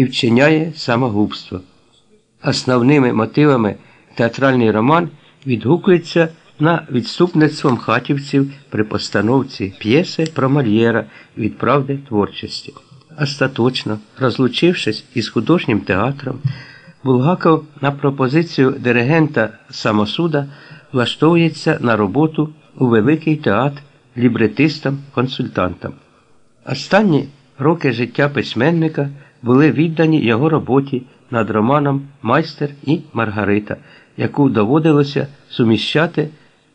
і вчиняє самогубство. Основними мотивами театральний роман відгукується на відступництвом хатівців при постановці п'єси про Мольєра від правди творчості. Остаточно, розлучившись із художнім театром, Булгаков на пропозицію диригента самосуда влаштовується на роботу у Великий театр лібретистам-консультантам. Останні роки життя письменника були віддані його роботі над романом Майстер і Маргарита, яку доводилося суміщати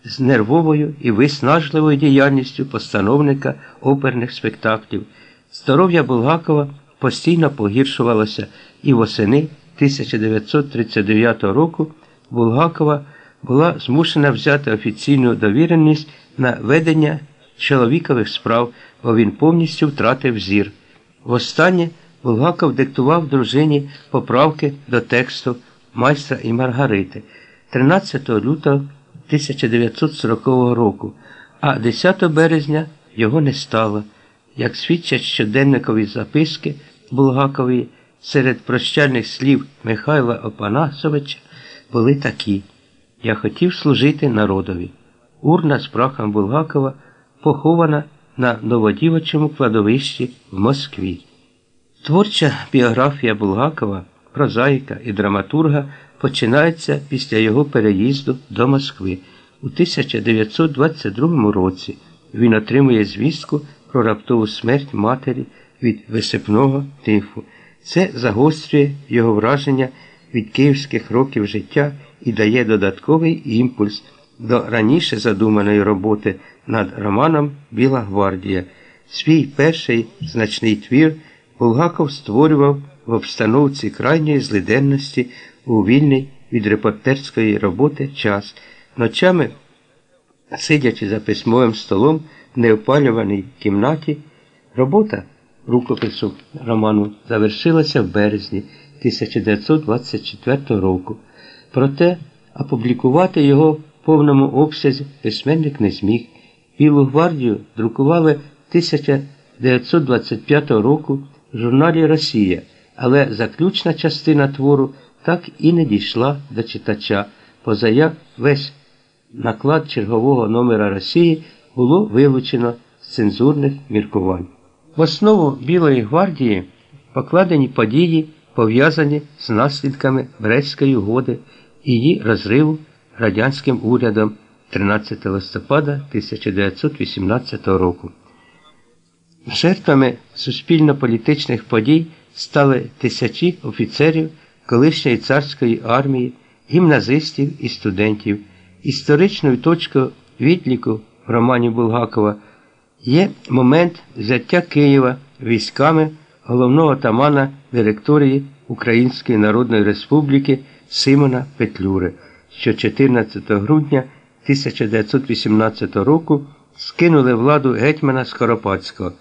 з нервовою і виснажливою діяльністю постановника оперних спектаклів. Здоров'я Булгакова постійно погіршувалося і восени 1939 року Булгакова була змушена взяти офіційну довіреність на ведення чоловікових справ, бо він повністю втратив зір. Востаннє Булгаков диктував дружині поправки до тексту майстра і Маргарити 13 лютого 1940 року, а 10 березня його не стало. Як свідчать щоденникові записки Булгакові серед прощальних слів Михайла Опанасовича були такі: Я хотів служити народові. Урна з прахом Булгакова похована на новодівочому кладовищі в Москві. Творча біографія Булгакова, прозаїка і драматурга починається після його переїзду до Москви. У 1922 році він отримує звістку про раптову смерть матері від висипного тифу. Це загострює його враження від київських років життя і дає додатковий імпульс до раніше задуманої роботи над романом Біла гвардія. Свій перший значний твір Булгаков створював в обстановці крайньої злиденності у вільний від репортерської роботи час. Ночами, сидячи за письмовим столом в неопалюваній кімнаті, робота рукопису роману завершилася в березні 1924 року. Проте опублікувати його в повному обсязі письменник не зміг. Білу гвардію друкували 1925 року журналі Росія, але заключна частина твору так і не дійшла до читача, позаяк весь наклад чергового номера Росії було вилучено з цензурних міркувань. В основу Білої гвардії покладені події, пов'язані з наслідками Брестської угоди і її розриву радянським урядом 13 листопада 1918 року. Жертвами суспільно-політичних подій стали тисячі офіцерів колишньої царської армії, гімназистів і студентів. Історичною точкою відліку в романі Булгакова є момент взяття Києва військами головного тамана директорії Української Народної Республіки Симона Петлюри, що 14 грудня 1918 року скинули владу гетьмана Скоропадського.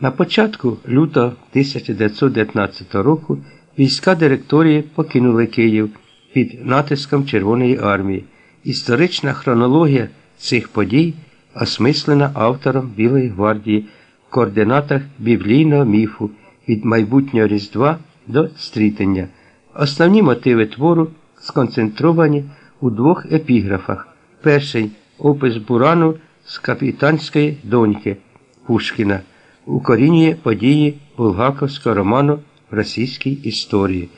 На початку лютого 1919 року війська директорії покинули Київ під натиском Червоної армії. Історична хронологія цих подій осмислена автором Білої гвардії в координатах біблійного міфу від майбутнього Різдва до стрітення. Основні мотиви твору сконцентровані у двох епіграфах. Перший опис Бурану з капітанської доньки Пушкіна укорінює події булгаковського роману в російській історії.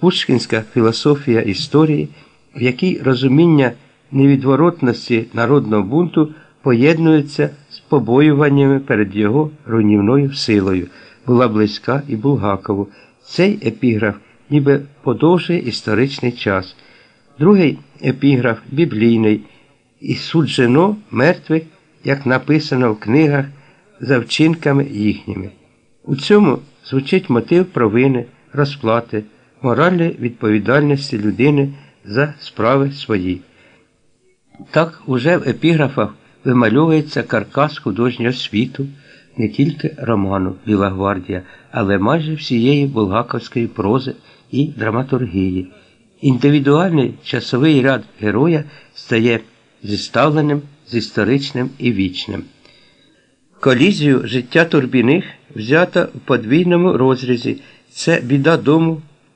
Пушкінська філософія історії, в якій розуміння невідворотності народного бунту поєднується з побоюваннями перед його руйнівною силою, була близька і Булгакову. Цей епіграф ніби подовжує історичний час. Другий епіграф біблійний і суджено мертвих, як написано в книгах за вчинками їхніми. У цьому звучить мотив провини, розплати, моральної відповідальності людини за справи свої. Так уже в епіграфах вимальовується каркас художнього світу, не тільки роману Біла гвардія, але майже всієї булгаковської прози і драматургії. Індивідуальний часовий ряд героя стає зіставленим з історичним і вічним. Колізію життя Турбіних взята в подвійному розрізі. Це біда дому